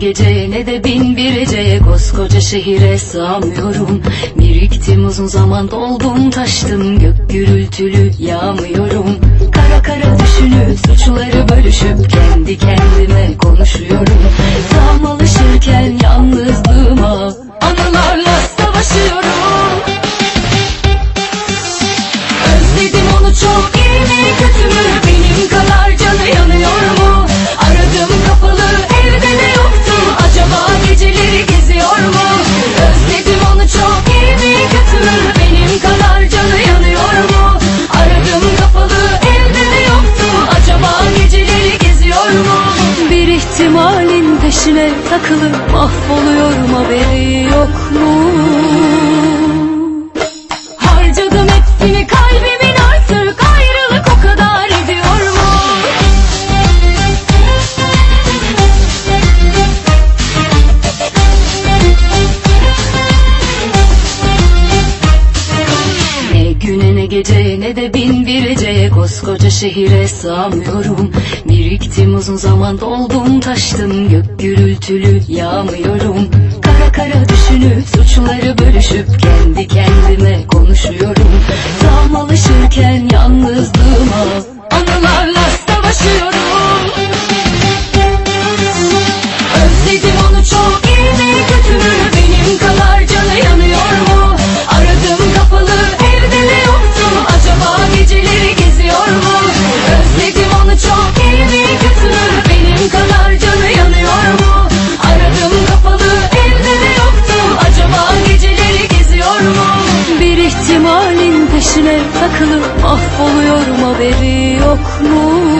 gece ne de bin bir eceye Koskoca şehire sığamıyorum. Biriktim uzun zaman doldum taştım. Gök gürültülü yağmıyorum. Kara kara düşünüp suçları bölüşüp Kendi kendime konuşuyorum. Tam alışırken yalnız ihtimalin peşine takılıp mahvoluyorum haberi yok mu Harcadım hepsini kalbimin artık ayrılık o kadar ediyor mu? Ne güne ne gece ne de bin bir geceye koskoca şehire sığamıyorum Biriktim uzun zaman doldum taştım gök gürültülü yağmıyorum. Kara kara düşünüp suçları bölüşüp kendi kendime konuşuyorum. Tam alışırken yalnızlığıma anılarla savaşıyorum. Özledim onu çok peşine takılıp mahvoluyorum haberi yok mu